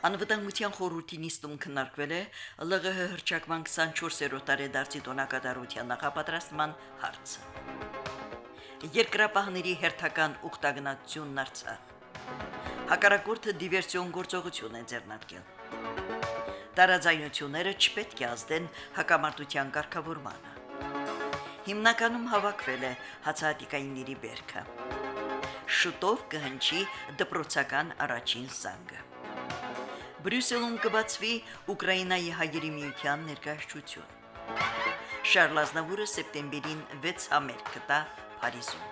Անվտանգության խորհրդի նիստում քննարկվել է ԼՂՀ հրճակման 24-րդ տարեդարձի տոնակատարության նախապատրաստման հարցը։ Երկրապահների հերթական ուխտագնացությունն Արցախ։ Հակառակորդը դիվերսիոն գործողություն է ձեռնարկել։ Տարաձայնությունները չպետք է ազդեն հակամարտության ղեկավարմանը։ Հիմնականում հավաքվել է հացահատիկայինների բերքը շուտով կհնչի դպրոցական առաջին զանգը։ Բրյուսելում կբացվի Ուկրաինայի հայերի միության ներկայացություն։ Շարլ Ազնավուրը սեպտեմբերին 6 համերգ կտա Փարիզում։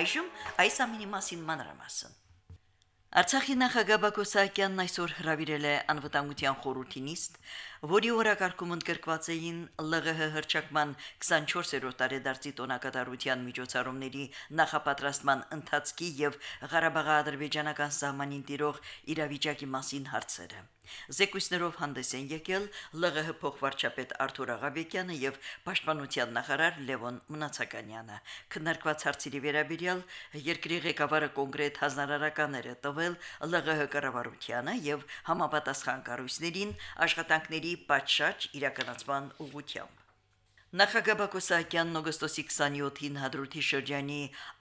Այժմ այս ամինի մասին մանրամասն։ Արցախի նախագահ Բակո Սահակյանն այսօր հրավիրել է անվտանգության խորհրդի նիստ, որի օրակարգում ընդգրկված էին ԼՂՀ հրճակման 24-րդ տարեդարձի տոնակատարության միջոցառումների նախապատրաստման ընթացքի եւ Ղարաբաղի ադրբեջանական սահմանին տիրող իրավիճակի մասին հարցերը։ Զեկույցներով հանդես են եկել ԼՂՀ փոխվարչապետ Արթուր Աղաբեկյանը եւ Պաշտպանության նախարար Լևոն Մնացականյանը։ Քննարկված հարցերի վերաբերյալ երկրի ղեկավարը կոնկրետ հանրարարականներ է տվել ԼՂՀ կառավարությանը եւ համապատասխան կառույցներին աշխատանքների պատշաճ իրականացման ուղղությամբ։ Նախագահ Բակո Սահակյանն օգոստոսի 27-ին Հադրութի շրջանի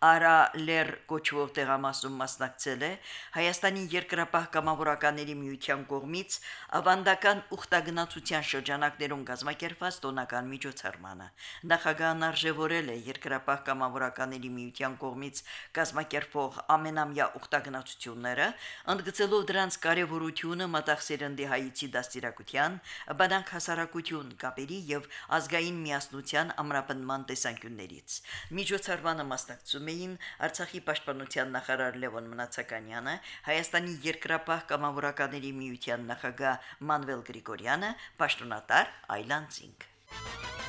Արա Լեր կոչվող տեղամասում մասնակցել է Հայաստանի երկրապահ կամավորականների միության կողմից ավանդական ուխտագնացության շրջանակներում գազམ་ակերպված տոնական միջոցառմանը։ Նախագահն արժևորել է երկրապահ կամավորականների միության կողմից գազམ་ակերպող ամենամյա ուխտագնացությունները, ընդգծելով դրանց կարևորությունը մտածերնդի հայցի դաստիարակության, բանակ հասարակություն կապերի եւ ազգային միասնության միասնության ամրապնման տեսանկյուններից։ Միջոցառմանը մասնակցում էին Արցախի պաշտպանության նախարար Լևոն Մնացականյանը, Հայաստանի երկրապահ կամավորականների միության նախագահ Մանվել Գրիգորյանը, պաշտոնատար Այլանդզինգ։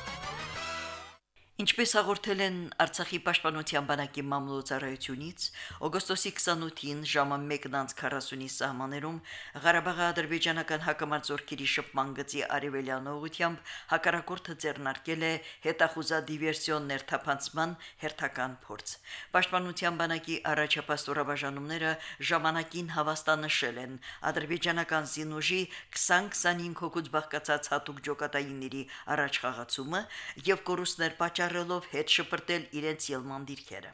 Ինչպես հաղորդել են Արցախի պաշտպանության բանակի մամլոյցարայությունից, օգոստոսի 28-ին ժամը 1:40-ի սահմաներում Ղարաբաղի ադրբեջանական հակամարտությունների շփման գծի արևելյան ուղությամբ հակառակորդը ձեռնարկել է հետախուզա դիվերսիոն ներթափանցման հերթական փորձ։ Պաշտպանության բանակի առաջապահ ստորաբաժանումները ժամանակին հավաստանշել են ադրբեջանական զինուժի 20-25 հոգուց բաղկացած հատուկ ջոկատայինների առաջխաղացումը եւ կորուստներ պատճառ վճարելով հետ շպրտել իրենց ելման դիրքերը։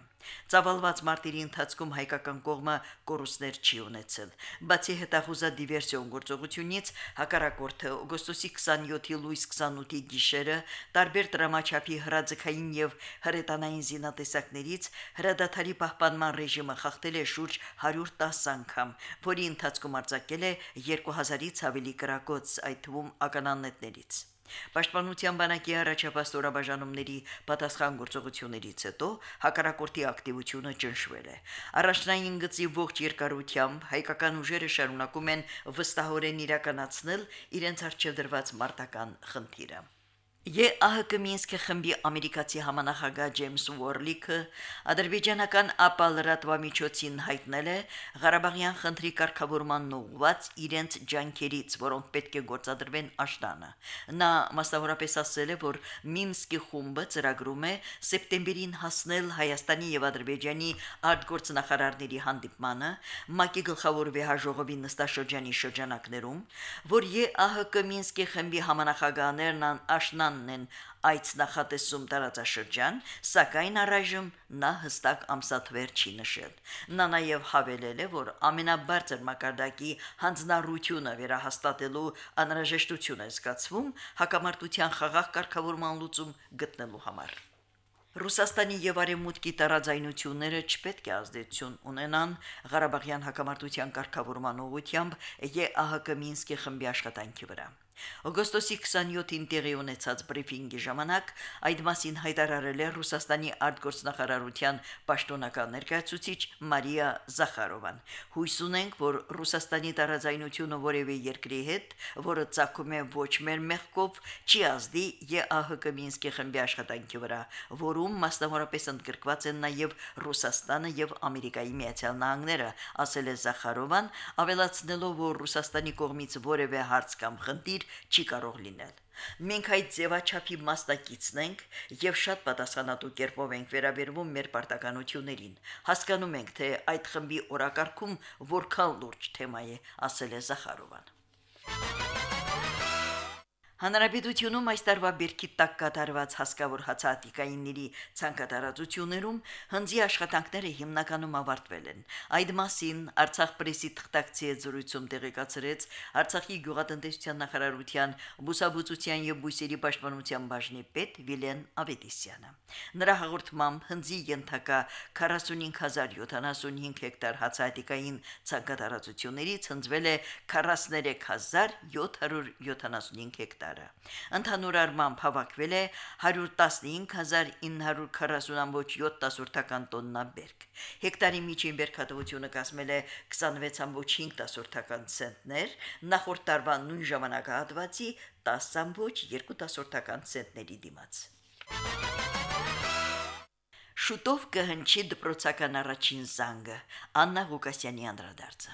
Ծավալված մարտերի ընթացքում հայկական կողմը կորուստներ չի ունեցել։ Բացի հետախուզա դիվերսիոն գործողությունից հակառակորդը օգոստոսի 27-ի լույս 28-ի գիշերը տարբեր դրամաչափի հրաձգային եւ հրետանային զինատեսակներից հրադադարի պահպանման ռեժիմը խախտել է շուրջ 110 անգամ, որի ընթացքում արձակել է 2000-ից ավելի կրակոց, այդ թվում ականանետներից։ Պաշտպանության բանակի առաջապատասխանումների պատասխան գործողություններից հետո հակառակորդի ակտիվությունը ճնշվել է։ Առաջնային գծի ողջ երկարությամբ հայկական ուժերը շարունակում են վստահորեն իրականացնել իրենց արժեվ դրված մարտական խնդիրը։ ԵԱՀԿ Մինսկի խմբի ամերիկացի համանախագահ Ջեյմս Ուորլիքը ադրբեջանական ԱՊԱ լրատվամիջոցին հայտնել է Ղարաբաղյան խնդրի կարգավորման ուղղված իրենց ջանքերից, որոնք պետք է գործադրվեն աշտանը։ Նա մասնավորապես ասել է, որ Մինսկի խումբը ծրագրում է սեպտեմբերին հասնել Հայաստանի եւ Ադրբեջանի արտգործնախարարների հանդիպմանը, ՄԱԿ-ի գլխավոր վեհաժողովի նստաշրջանի շրջանակներում, որ ԵԱՀԿ Մինսկի խմբի համանախագահներն աշնան Իրանն են այդ նախատեսում տարածաշրջան, սակայն առայժմ նա հստակ ամսաթվեր չի նշել։ Նա նաև հավելել է, որ ամենաբարձր մակարդակի հանձնառությունը վերահաստատելու անհրաժեշտություն է զգացվում հակամարտության խաղաղ կարգավորման լուծում գտնելու համար։ Ռուսաստանի եւ Արևմուտքի տարաձայնությունները չպետք է ազդեցություն ունենան Ղարաբաղյան հակամարտության կարգավորման ուղղությամբ ԵԱՀԿ Մինսկի խմբի աշխատանքի վրա։ Օգոստոսի 27-ին տեղի ունեցած բրիֆինգի ժամանակ այդ մասին հայտարարել է Ռուսաստանի արտգործնախարարության պաշտոնական ներկայացուցիչ Մարիա Զախարովան։ Հույս ունենք, որ Ռուսաստանի տարաձայնությունը որևէ երկրի հետ, որը ցակում է ոչ մեր մեղքով, չի ազդի ԵԱՀԿ Մինսկի խմբի աշխատանքի վրա, որում մասնավորապես ընդգրկված են նաև Ռուսաստանը եւ Ամերիկայի Միացյալ Նահանգները, ասել է Զախարովան, ավելացնելով, որ Ռուսաստանի կողմից որևէ հարց կամ խնդիր չի կարող լինել։ Մենք այդ ձևաչափի մասնակիցն ենք եւ շատ պատասխանատու կերպով ենք վերաբերվում մեր պարտականություններին։ Հասկանում ենք, թե այդ խմբի օրակարգում որքան լուրջ թեմա է, ասել է Զախարովան։ Հանրապետությունում այս տարվա բերքի տակ կատարված հասկավոր հացահատիկայինների ցանկատարածություններում հնձի աշխատանքները հիմնականում ավարտվել են։ Այդ մասին Արցախ պրեսի թղթակցի զրույցում տեղեկացրեց Արցախի գյուղատնտեսության նախարարության բուսաբուծության եւ բույսերի պաշտպանության բաժնի պետ Վիլեն Ավետիսյանը։ Նրա հաղորդմամբ հնձի ենթակա 45075 հեկտար հացահատիկային ցանկատարածություններից հնձվել է 43775 հեկտար տարը։ Ընդհանուր առմամբ հավաքվել է 115940.7 տոննա բերք։ Հեկտարի միջին բերքատվությունը կազմել է 26.5 ցենտներ, նախորդ տարվա նույն ժամանակահատվածի 10.2 ցենտների դիմաց։ Շուտով կհնչի դպրոցական առաջին զանգը։ Աննա Ղուկասյանի անդրադարձը։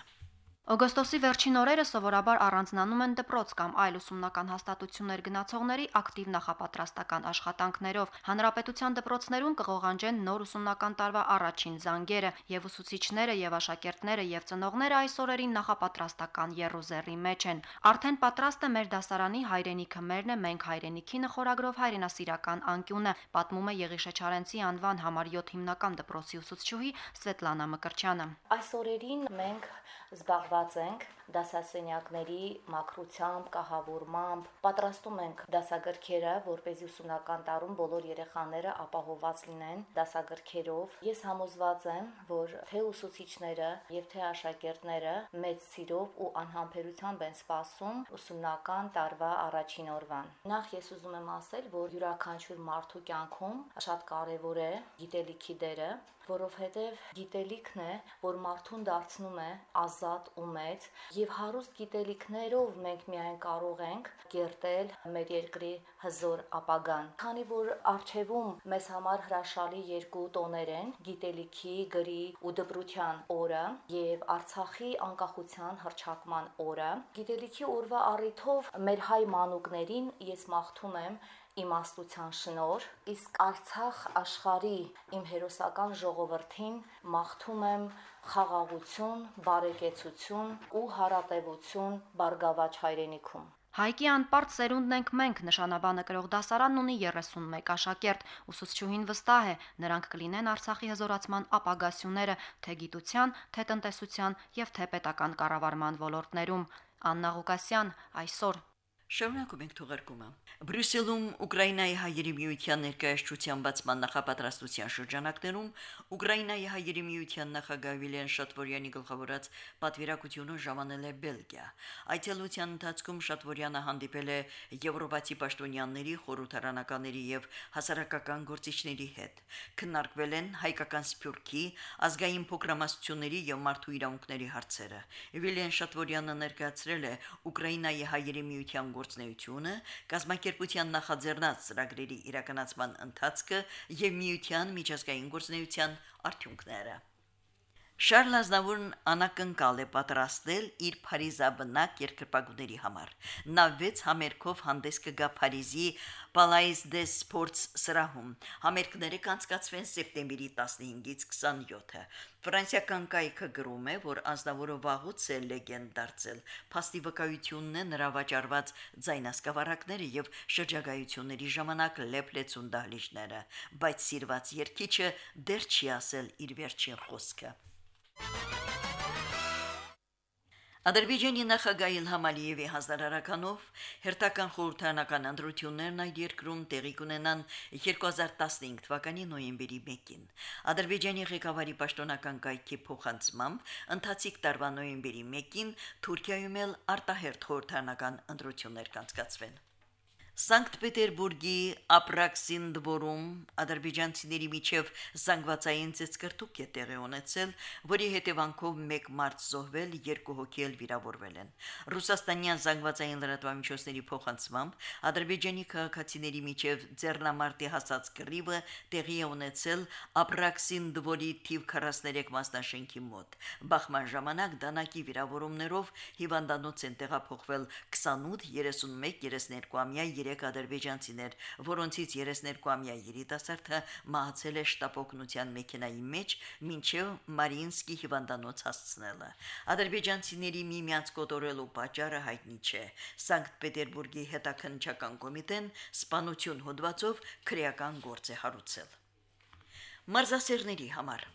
Օգոստոսի վերջին օրերը սովորաբար առանձնանում են դպրոց կամ այլ ուսումնական հաստատություններ գնացողների ակտիվ նախապատրաստական աշխատանքներով։ Հանրապետության դպրոցներում կղողանջեն նոր ուսումնական տարվա առաջին զանգերը, եւ ուսուցիչները եւ աշակերտները եւ ծնողները այս օրերին նախապատրաստական երուզերի մեջ են։ Արդեն պատրաստ է մեր դասարանի հայրենիքը մերն է, մենք հայրենիքինը խորագրով հայրենասիրական անկյունը, պատմում է Եղիշեչարենցի անվան համար 7 հիմնական դպրոցի ուսուցչուհի Սվետլանա Մկրչյանը։ Այս օրերին մենք զբաղված ենք դասասենյակների մակրությամբ, կահավորմամբ, պատրաստում ենք դասագրքերը, որ เป զի ուսումնական տարում բոլոր երեխաները ապահովված լինեն դասագրքերով։ Ես համոզված եմ, որ թե ուսուցիչները եւ թե աշակերտները մեծ սիրով ու անհամբերությամբ են սպասում ուսումնական տարվա առաջին օրվան։ Նախ ես ուզում եմ ասել, որ յուրաքանչյուր մարդու կյանքում շատ կարեւոր է գիտելիքի դերը, որովհետև գիտելիքն է, որ մարդուն դարձնում է ազատ ու մեծ, եւ հարուստ գիտելիքներով մենք միայն կարող ենք կերտել մեր երկրի հզոր ապագան։ Քանի որ արժևում մեզ համար հրաշալի երկու տոներ են՝ գիտելիքի, գրի ու դպրության օրը եւ Արցախի անկախության հռչակման օրը, գիտելիքի օրվա առիթով մեր հայ մանուկներին ես մաղթում եմ իմաստության շնոր, իսկ Արցախ աշխարի իմ հերոսական ժողովրդին մաղթում եմ խաղաղություն, բարեկեցություն ու հարատևություն Բարգավաճ հայրենիքում։ Հայկի անպարտ սերունդն ենք մենք, նշանաբանը կրող դասարանն ունի 31 աշակերտ։ Ուսուցչուհին վստահ է, նրանք կլինեն Արցախի հզորացման ապագասյուները թե գիտության, թե տնտեսության եւ թե պետական կառավարման ոլորտներում։ Աննա Ղուկասյան այսօր Շարունակում ենք թողարկումը։ Բրյուսելում Ուկրաինայի հայերի միության ներկայացության բացման նախապատրաստության շրջանակներում Ուկրաինայի հայերի միության նախագահ Վիլեն Շատվորյանի գլխավորած պատվիրակությունը ժամանել է Բելգիա։ Այցելության ընթացքում Շատվորյանը հանդիպել է Եվրոպացի պաշտոնյաների, խորհրդարանականների եւ հասարակական գործիչների հետ։ Քննարկվել են հայկական սփյուռքի, ազգային փոքրամասնությունների եւ մարդու իրավունքների հարցերը։ Վիլեն Շատվորյանը ներկայացրել է Ուկրաինայի հայերի միության գործնեությունը, կազմակերպության նախաձեռնած ծրագրերի իրականացման ընթացքը եւ միության միջազգային գործնեության արդյունքները։ Շարլ Ազնավուրն անակնկալ է պատրաստել իր Փարիզաբնակ երկրպագուների համար։ Նա 6 համերգով հանդես կգա Փարիզի Palais des Sports սրահում։ Համերգները կանցկացվեն սեպտեմբերի 15-ից 27-ը։ Ֆրանսիական կայքը գրում է, որ Ազնավուրը վաղուց է լեգենդ դարձել։ Փաստի վկայությունն է նրա վաճառված ձայնասկավառակները եւ շրջագայությունների ժամանակ լեփլեցուն դահլիճները, բայց սիրված երկիչը դեռ չի ասել իր վերջին խոսքը։ Ադրբեջանի նախագահ Իլհամ Ալիևի հազարարականով հերթական խորհրդանական ընտրություններն այդ երկրում տեղի կունենան 2015 թվականի նոյեմբերի 1-ին։ Ադրբեջանի ղեկավարի պաշտոնական կայքի փոխանցմամբ ընթացիկ տարվա նոյեմբերի 1-ին Թուրքիայում էլ արտահերթ խորհրդանական ընտրություններ կանցկացվեն։ Սանկտ Պետերբուրգի Ապրաքսին դվորում ադրբեջանցիների միջև զանգվածային ծեցկրտուկ է տեղի ունեցել, որի հետևանքով 1 մարդ զոհվել, 2 հոգի էլ վիրավորվել են։ Ռուսաստանյան զանգվածային լրատվամիջոցների փոխանցմամբ ադրբեջանի քաղաքացիների միջև ձեռնամարտի հասած կռիվը տեղի է ունեցել Ապրաքսին դվորի թիվ 43 մասնաշենքի մոտ։ Բախման ժամանակ դանակի վիրավորումներով հիվանդանոց են տեղափոխվել 28, 31, 32-ամյա 3 ադրբեջանցիներ, որոնցից 32-ամյա երիտասարդը մահացել է շտապօգնության մեքենայի մեջ մինչև Մարինսկի հիվանդանոց հասցնելը։ Ադրբեջանցիների միմյանց կոտորելու պատճառը հայտնի չէ։ Սանկտ Պետերբուրգի հետաքննչական կոմիտեն սպանություն հոդվածով քրեական գործ է հարուցել։ Մարզասերների համար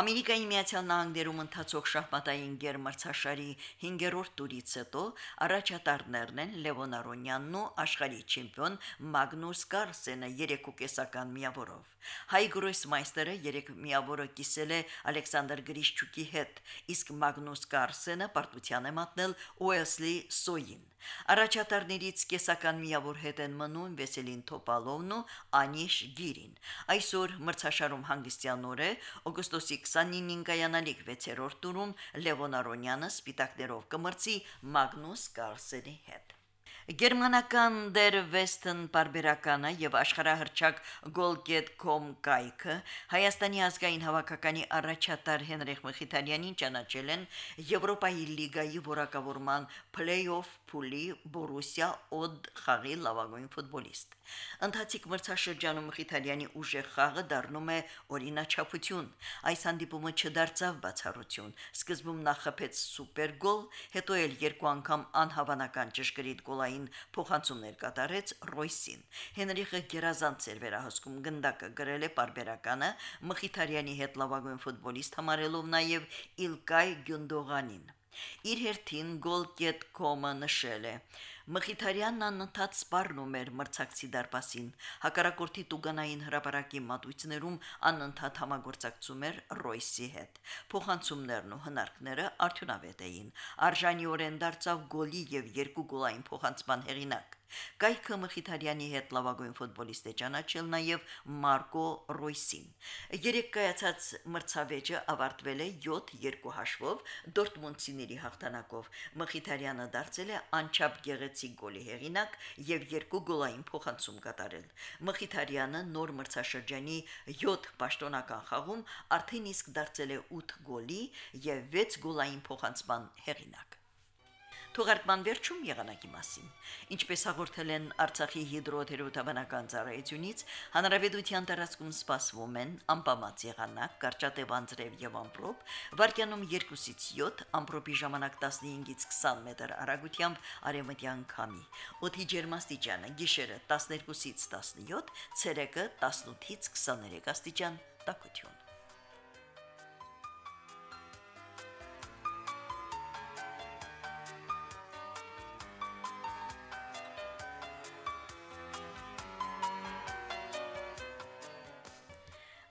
Ամերիկայի Միացյալ Նահանգներում ընթացող շախմատային գերմրցաշարի 5-րդ տուրից հետո առաջատարներն են Լևոն Արոնյանն ու աշխարհի չեմպիոն Մագնուս Կարսենը 3.5-ական միավորով։ Հայ գրոսմայստերը 3 միավորը կիսել է Ալեքսանդր Գրիշչուկի հետ, իսկ Մագնուս Կարսենը պարտության է մատնել Ուեսլի Սոյին։ Առաջատարներից կեսական միավոր հետ են մնում Վեսելին Թոպալովն ու Անիշ Գիրին։ Այսօր մրցաշարում հանգստյան օր է օգոստոսի 29-ին կայանալիք 6-րդ տուրում Լևոն Արոնյանը սպիտակներով կմրցի Մագնուս Կարսենի հետ։ Գերմանական Der Westen բարբերականը եւ աշխարհահռչակ Goal.com կայքը Հայաստանի ազգային հավաքականի առաջատար Հենրիխ Մխիթարյանին ճանաչել են Եվրոպայի լիգայի որակավորման play-off փուլի Բորուսիա Օդ խաղի լավագույն ֆուտբոլիստ։ Ընթացիկ մրցաշրջանում Մխիթարյանի ուժեղ խաղը դառնում է օրինաչափություն։ Այս հանդիպումը չդարձավ բացառություն։ Սկզբում նա խփեց սուպեր գոլ, հետո էլ երկու անգամ անհավանական ճշգրիտ գոլային բազային փոխանցումներ կատարեց Ռոյսին։ Հենրիխը գերազանց էր վերահսկում գնդակը գրել է Պարբերականը Մխիթարյանի հետ լավագույն ֆուտբոլիստ համարելով նաև Իլկայ Գյունդողանին։ Իր հերթին goal.com-ը նշել է. Մխիթարյանն անընդհատ սպառնում էր մրցակցի դարպասին։ Հակառակորդի տուգանային հրապարակի մատույցներում անընդհատ համագործակցում էր Ռոյսի հետ։ Փոխանցումներն ու հնարքները արդյունավետ էին։ Արժանիորեն դարձավ գոլի եւ երկու գոլային փոխանցման հեղինակ։ Կայքը Մխիթարյանի հետ լավագույն ֆուտբոլիստ է ճանաչել նաև Մարկո Ռոյսին։ Երեք կայացած մրցավեճը ավարտվել է 7-2 հաշվով Դորտմունդցիների հաղթանակով։ Մխիթարյանը դարձել է անչափ գեղեցիկ գոլի հեղինակ եւ երկու գոլային փոխանցում կատարել։ Մխիթարյանը նոր մրցաշրջանի 7 պաշտոնական խաղում արդեն իսկ դարձել է 8 գոլի եւ 6 գոլային փոխանցման հեղինակ։ Թողարկման վերջում եղանակի մասին։ Ինչպես հաղորդել են Արցախի հիդրոթերապևտաբանական ծառայությունից, հանրապետության տարածքում սպասվում են անպամած եղանակ, կարճատև անձրև եւ ամպրոպ, վարկյանում 2-ից 7, ամպրոպի ժամանակ 15-ից 20 մետր արագությամբ արևմտյան քամի։ Օդի ջերմաստիճանը՝ գիշերը 12-ից 17, ցերեկը 18-ից 23 աստիճան տաքություն։